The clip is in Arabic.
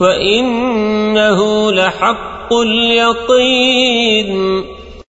وإنه لحق اليقين